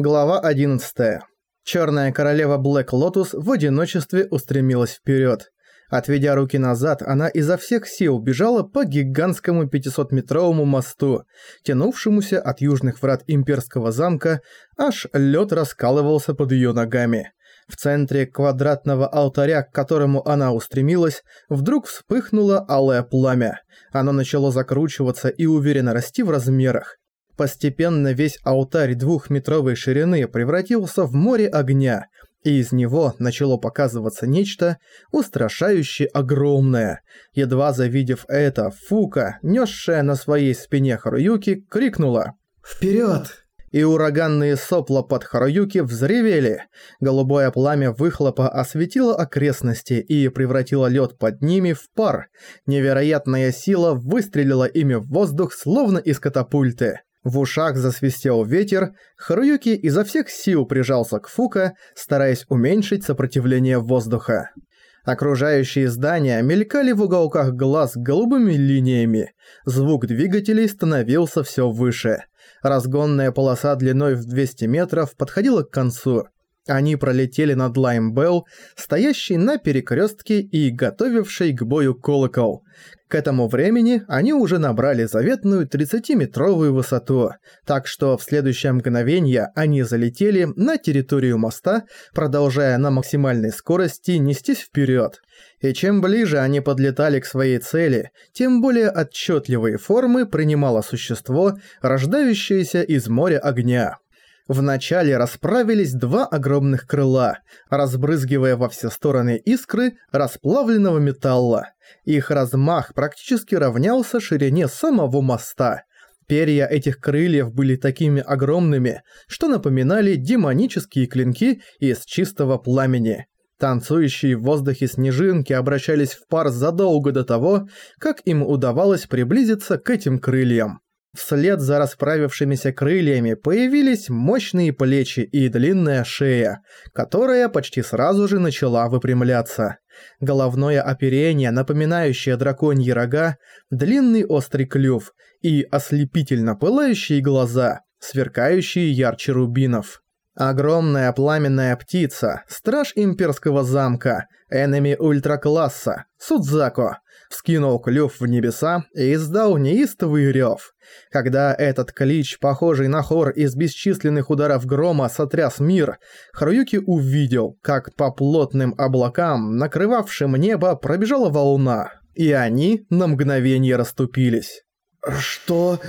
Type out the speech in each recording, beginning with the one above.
Глава 11. Черная королева Блэк Лотус в одиночестве устремилась вперед. Отведя руки назад, она изо всех сил бежала по гигантскому 500-метровому мосту, тянувшемуся от южных врат имперского замка, аж лед раскалывался под ее ногами. В центре квадратного алтаря, к которому она устремилась, вдруг вспыхнуло алое пламя. Оно начало закручиваться и уверенно расти в размерах. Постепенно весь алтарь двухметровой ширины превратился в море огня, и из него начало показываться нечто устрашающе огромное. Едва завидев это, Фука, несшая на своей спине Харуюки, крикнула «Вперед!» И ураганные сопла под Харуюки взревели. Голубое пламя выхлопа осветило окрестности и превратило лед под ними в пар. Невероятная сила выстрелила ими в воздух, словно из катапульты. В ушах засвистел ветер, Харуюки изо всех сил прижался к Фука, стараясь уменьшить сопротивление воздуха. Окружающие здания мелькали в уголках глаз голубыми линиями. Звук двигателей становился все выше. Разгонная полоса длиной в 200 метров подходила к концу. Они пролетели над Лаймбелл, стоящий на перекрестке и готовивший к бою колокол. К этому времени они уже набрали заветную 30-метровую высоту, так что в следующее мгновение они залетели на территорию моста, продолжая на максимальной скорости нестись вперед. И чем ближе они подлетали к своей цели, тем более отчетливые формы принимало существо, рождающееся из моря огня. Вначале расправились два огромных крыла, разбрызгивая во все стороны искры расплавленного металла. Их размах практически равнялся ширине самого моста. Перья этих крыльев были такими огромными, что напоминали демонические клинки из чистого пламени. Танцующие в воздухе снежинки обращались в пар задолго до того, как им удавалось приблизиться к этим крыльям. Вслед за расправившимися крыльями появились мощные плечи и длинная шея, которая почти сразу же начала выпрямляться. Головное оперение, напоминающее драконьи рога, длинный острый клюв и ослепительно пылающие глаза, сверкающие ярче рубинов. Огромная пламенная птица, страж имперского замка, энеми ультракласса, Судзако, вскинул клюв в небеса и издал неистовый рев. Когда этот клич, похожий на хор из бесчисленных ударов грома, сотряс мир, Харуюки увидел, как по плотным облакам, накрывавшим небо, пробежала волна, и они на мгновение расступились. «Что...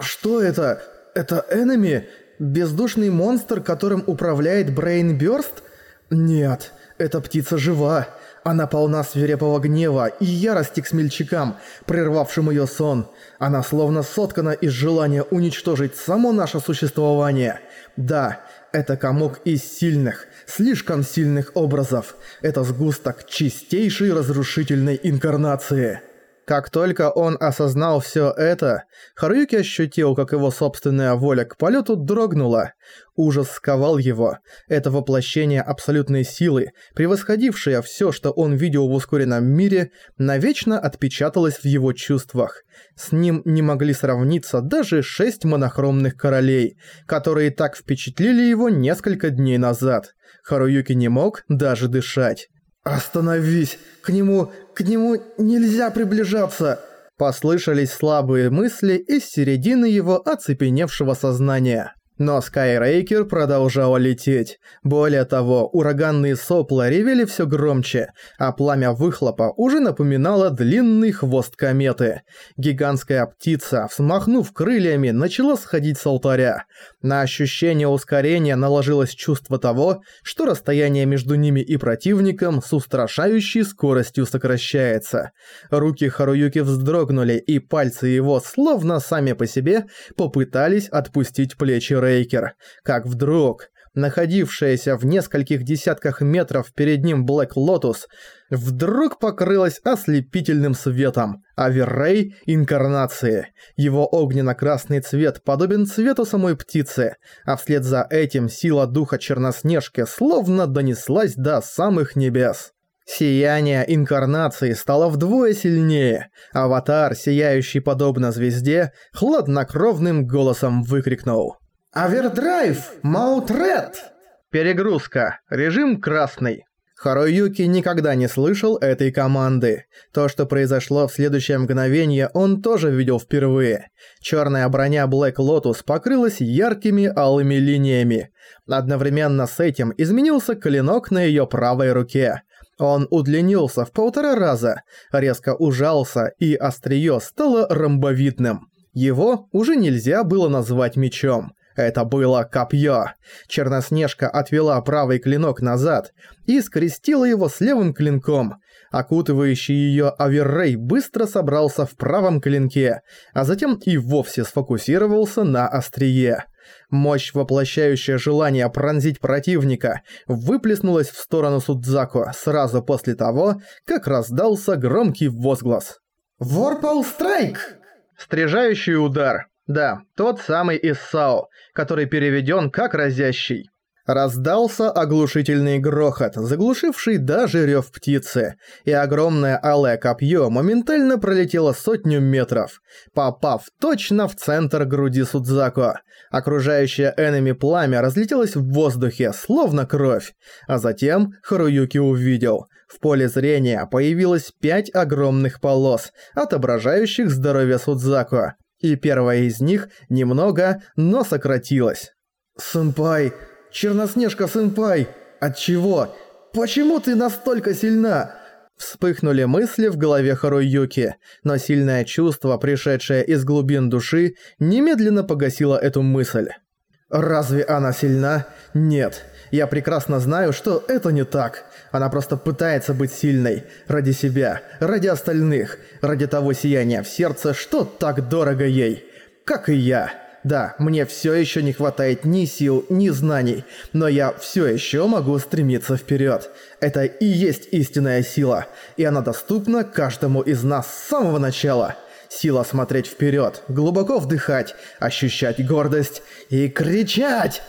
что это? Это энеми?» Бездушный монстр, которым управляет Брейнбёрст? Нет, эта птица жива. Она полна свирепого гнева и ярости к смельчакам, прервавшим ее сон. Она словно соткана из желания уничтожить само наше существование. Да, это комок из сильных, слишком сильных образов. Это сгусток чистейшей разрушительной инкарнации. Как только он осознал все это, Харуюки ощутил, как его собственная воля к полету дрогнула. Ужас сковал его. Это воплощение абсолютной силы, превосходившее все, что он видел в ускоренном мире, навечно отпечаталось в его чувствах. С ним не могли сравниться даже шесть монохромных королей, которые так впечатлили его несколько дней назад. Харуюки не мог даже дышать. «Остановись! К нему... к нему нельзя приближаться!» Послышались слабые мысли из середины его оцепеневшего сознания. Но Скайрейкер продолжал лететь. Более того, ураганные сопла ревели все громче, а пламя выхлопа уже напоминало длинный хвост кометы. Гигантская птица, взмахнув крыльями, начала сходить с алтаря. На ощущение ускорения наложилось чувство того, что расстояние между ними и противником с устрашающей скоростью сокращается. Руки Харуюки вздрогнули, и пальцы его, словно сами по себе, попытались отпустить плечи Рэй. Брейкер, как вдруг находившаяся в нескольких десятках метров перед ним Блэк Лотус, вдруг покрылась ослепительным светом, overray инкарнации. Его огненно-красный цвет подобен цвету самой птицы, а вслед за этим сила духа Черноснежки словно донеслась до самых небес. Сияние инкарнации стало вдвое сильнее. Аватар, сияющий подобно звезде, хладнокровным голосом выкрикнул – Overdrive! Mode Red! Перегрузка. Режим красный. Харуюки никогда не слышал этой команды. То, что произошло в следующее мгновение, он тоже видел впервые. Черная броня Black Lotus покрылась яркими алыми линиями. Одновременно с этим изменился клинок на ее правой руке. Он удлинился в полтора раза, резко ужался, и острие стало ромбовидным. Его уже нельзя было назвать мечом. Это было копье. Черноснежка отвела правый клинок назад и скрестила его с левым клинком. Окутывающий ее Аверрей быстро собрался в правом клинке, а затем и вовсе сфокусировался на острие. Мощь, воплощающая желание пронзить противника, выплеснулась в сторону Судзаку сразу после того, как раздался громкий возглас. «Ворпал Страйк!» Стрежающий удар. Да, тот самый из САО, который переведен как разящий. Раздался оглушительный грохот, заглушивший даже рев птицы, и огромное алое копье моментально пролетело сотню метров, попав точно в центр груди Судзако. Окружающее энеми пламя разлетелось в воздухе, словно кровь, а затем Харуюки увидел. В поле зрения появилось пять огромных полос, отображающих здоровье Судзако и первая из них немного, но сократилась. «Сэмпай! Черноснежка-сэмпай! Отчего? Почему ты настолько сильна?» Вспыхнули мысли в голове Харуюки, но сильное чувство, пришедшее из глубин души, немедленно погасило эту мысль. «Разве она сильна? Нет. Я прекрасно знаю, что это не так. Она просто пытается быть сильной. Ради себя, ради остальных, ради того сияния в сердце, что так дорого ей. Как и я. Да, мне все еще не хватает ни сил, ни знаний, но я все еще могу стремиться вперед. Это и есть истинная сила, и она доступна каждому из нас с самого начала. Сила смотреть вперед, глубоко вдыхать, ощущать гордость и кричать.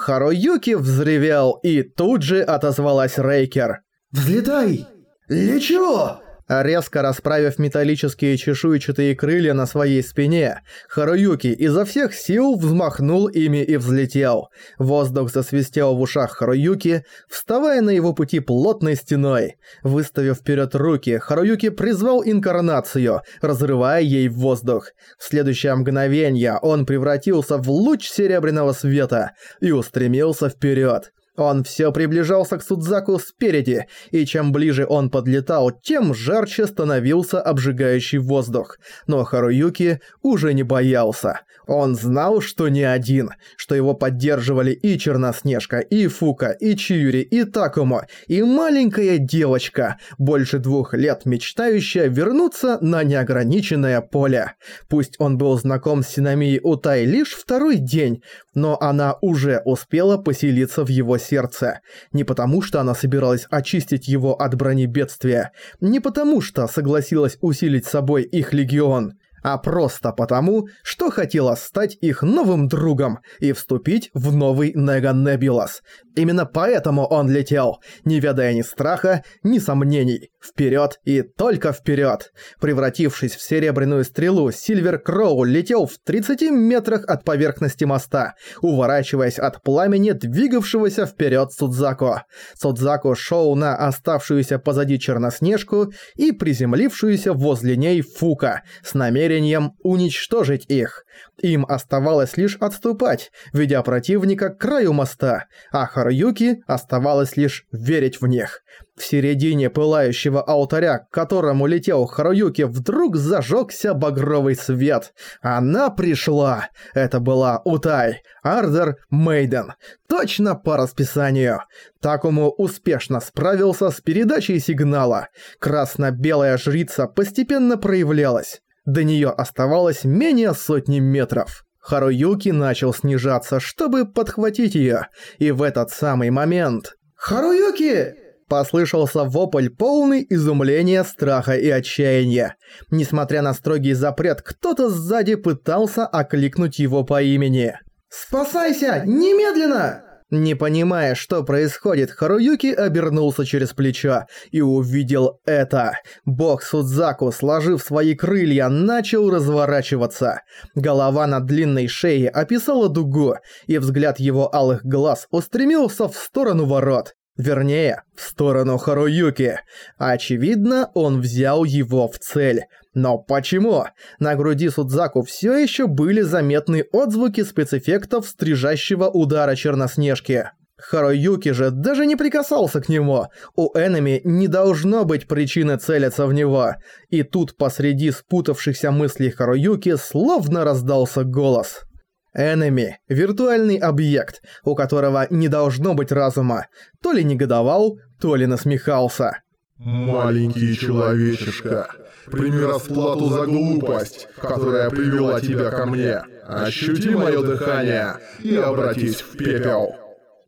Харуюки взревел, и тут же отозвалась Рейкер. «Взлетай! Лечу!» Резко расправив металлические чешуйчатые крылья на своей спине, Харуюки изо всех сил взмахнул ими и взлетел. Воздух засвистел в ушах Харуюки, вставая на его пути плотной стеной. Выставив вперед руки, Харуюки призвал инкарнацию, разрывая ей воздух. В следующее мгновение он превратился в луч серебряного света и устремился вперед. Он все приближался к Судзаку спереди, и чем ближе он подлетал, тем жарче становился обжигающий воздух. Но Харуюки уже не боялся. Он знал, что не один, что его поддерживали и Черноснежка, и Фука, и Чиюри, и Такумо, и маленькая девочка, больше двух лет мечтающая вернуться на неограниченное поле. Пусть он был знаком с Синамией Утай лишь второй день, но она уже успела поселиться в его сердце. Не потому, что она собиралась очистить его от брони бедствия, не потому, что согласилась усилить собой их легион а просто потому, что хотела стать их новым другом и вступить в новый Нега Небулас. Именно поэтому он летел, не ведая ни страха, ни сомнений. Вперед и только вперед. Превратившись в серебряную стрелу, Сильвер Кроу летел в 30 метрах от поверхности моста, уворачиваясь от пламени двигавшегося вперед Судзако. Судзако шел на оставшуюся позади Черноснежку и приземлившуюся возле ней Фука с намерением уничтожить их. Им оставалось лишь отступать, ведя противника к краю моста, а Харуюки оставалось лишь верить в них. В середине пылающего алтаря, к которому летел Харуюки, вдруг зажегся багровый свет. Она пришла. Это была Утай, Ардер Мейден. Точно по расписанию. Такому успешно справился с передачей сигнала. Красно-белая жрица постепенно проявлялась. До неё оставалось менее сотни метров. Харуюки начал снижаться, чтобы подхватить её, и в этот самый момент... «Харуюки!» Послышался вопль полный изумления, страха и отчаяния. Несмотря на строгий запрет, кто-то сзади пытался окликнуть его по имени. «Спасайся! Немедленно!» Не понимая, что происходит, Харуюки обернулся через плечо и увидел это. Бог Судзаку, сложив свои крылья, начал разворачиваться. Голова на длинной шее описала дугу, и взгляд его алых глаз устремился в сторону ворот. Вернее, в сторону Харуюки. Очевидно, он взял его в цель. Но почему? На груди Судзаку все еще были заметны отзвуки спецэффектов стрижащего удара Черноснежки. Харуюки же даже не прикасался к нему. У Энеми не должно быть причины целиться в него. И тут посреди спутавшихся мыслей Харуюки словно раздался голос. Энеми – виртуальный объект, у которого не должно быть разума. То ли негодовал, то ли насмехался. «Маленький человечишка, прими расплату за глупость, которая привела тебя ко мне. Ощути мое дыхание и обратись в пепел».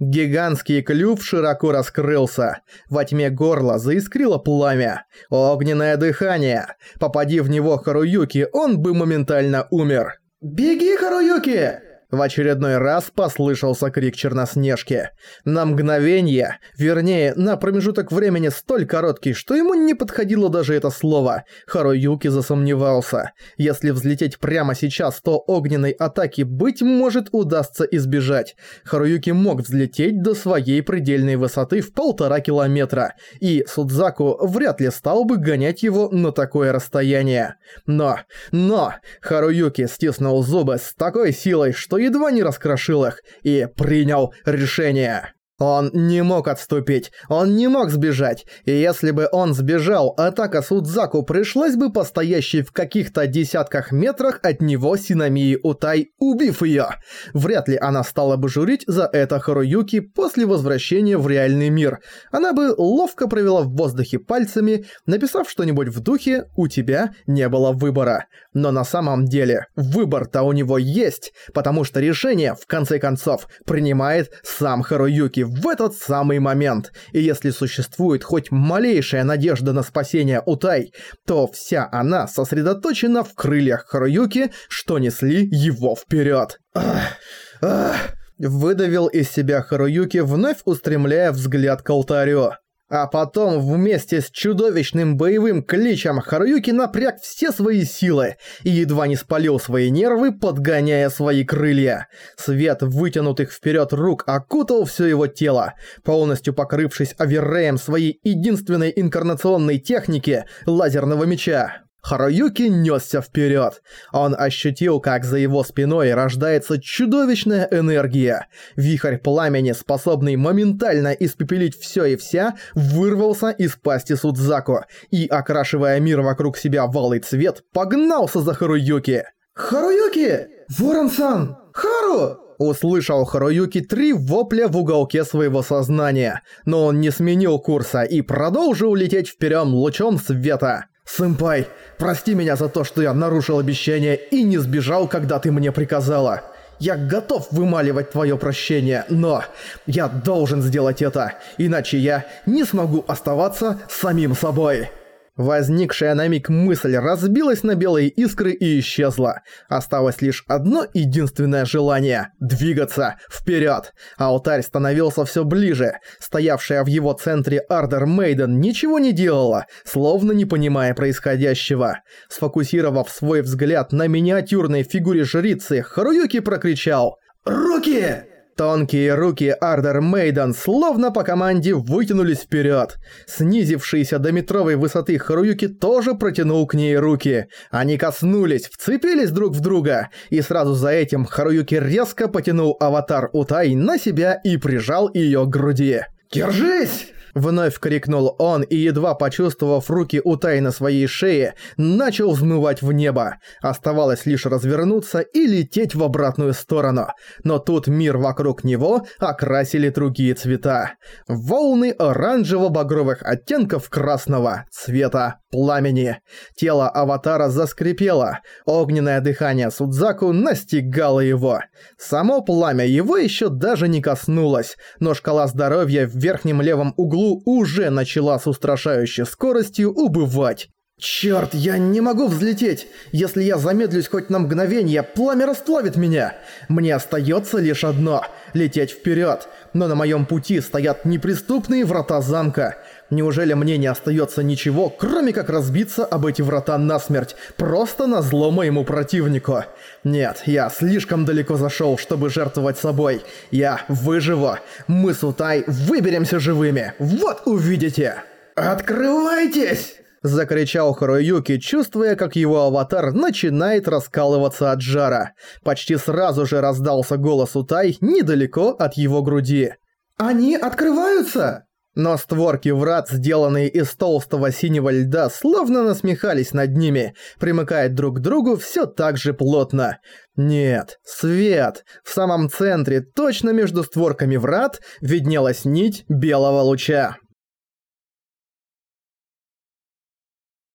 Гигантский клюв широко раскрылся. Во тьме горла заискрило пламя. Огненное дыхание. Попади в него Харуюки, он бы моментально умер. «Беги, Харуюки!» В очередной раз послышался крик Черноснежки. На мгновение, вернее, на промежуток времени столь короткий, что ему не подходило даже это слово, Харуюки засомневался. Если взлететь прямо сейчас, то огненной атаки, быть может, удастся избежать. Харуюки мог взлететь до своей предельной высоты в полтора километра, и Судзаку вряд ли стал бы гонять его на такое расстояние. Но, но, Харуюки стиснул зубы с такой силой, что едва не раскрошил их и принял решение. Он не мог отступить, он не мог сбежать, и если бы он сбежал, атака Судзаку пришлась бы по стоящей в каких-то десятках метрах от него Синамии Утай, убив её. Вряд ли она стала бы журить за это Харуюки после возвращения в реальный мир. Она бы ловко провела в воздухе пальцами, написав что-нибудь в духе «У тебя не было выбора». Но на самом деле выбор-то у него есть, потому что решение, в конце концов, принимает сам Харуюки в этот самый момент. И если существует хоть малейшая надежда на спасение Утай, то вся она сосредоточена в крыльях Харуюки, что несли его вперед. Выдавил из себя Харуюки, вновь устремляя взгляд к алтарю. А потом вместе с чудовищным боевым кличем Харуюки напряг все свои силы и едва не спалил свои нервы, подгоняя свои крылья. Свет вытянутых вперед рук окутал все его тело, полностью покрывшись оверреем своей единственной инкарнационной техники – лазерного меча. Харуюки несся вперед. Он ощутил, как за его спиной рождается чудовищная энергия. Вихрь пламени, способный моментально испепелить все и вся, вырвался из пасти Судзаку и, окрашивая мир вокруг себя в алый цвет, погнался за Харуюки. «Харуюки! Ворон-сан! Хару!» Услышал Харуюки три вопля в уголке своего сознания, но он не сменил курса и продолжил лететь вперед лучом света. «Сэмпай, прости меня за то, что я нарушил обещание и не сбежал, когда ты мне приказала. Я готов вымаливать твое прощение, но я должен сделать это, иначе я не смогу оставаться самим собой». Возникшая на миг мысль разбилась на белые искры и исчезла. Осталось лишь одно единственное желание – двигаться вперед. Алтарь становился все ближе. Стоявшая в его центре Ардер Мейден ничего не делала, словно не понимая происходящего. Сфокусировав свой взгляд на миниатюрной фигуре жрицы, Харуюки прокричал «Руки!» Тонкие руки Ардер Мейден словно по команде вытянулись вперед. Снизившийся до метровой высоты Харуюки тоже протянул к ней руки. Они коснулись, вцепились друг в друга, и сразу за этим Харуюки резко потянул аватар Утай на себя и прижал ее к груди. «Держись!» Вновь крикнул он и, едва почувствовав руки Утай на своей шее, начал взмывать в небо. Оставалось лишь развернуться и лететь в обратную сторону. Но тут мир вокруг него окрасили другие цвета. Волны оранжево-багровых оттенков красного цвета пламени. Тело аватара заскрипело. Огненное дыхание Судзаку настигало его. Само пламя его еще даже не коснулось, но шкала здоровья в верхнем левом углу уже начала с устрашающей скоростью убывать. Чёрт, я не могу взлететь! Если я замедлюсь хоть на мгновение, пламя расплавит меня! Мне остается лишь одно — лететь вперед. Но на моем пути стоят неприступные врата замка. Неужели мне не остается ничего, кроме как разбиться об эти врата насмерть, просто на зло моему противнику? Нет, я слишком далеко зашел, чтобы жертвовать собой. Я выживу. Мы с Утай выберемся живыми. Вот увидите! «Открывайтесь!» Закричал Харуюки, чувствуя, как его аватар начинает раскалываться от жара. Почти сразу же раздался голос Утай недалеко от его груди. «Они открываются!» Но створки врат, сделанные из толстого синего льда, словно насмехались над ними, примыкая друг к другу все так же плотно. Нет, свет! В самом центре, точно между створками врат, виднелась нить белого луча.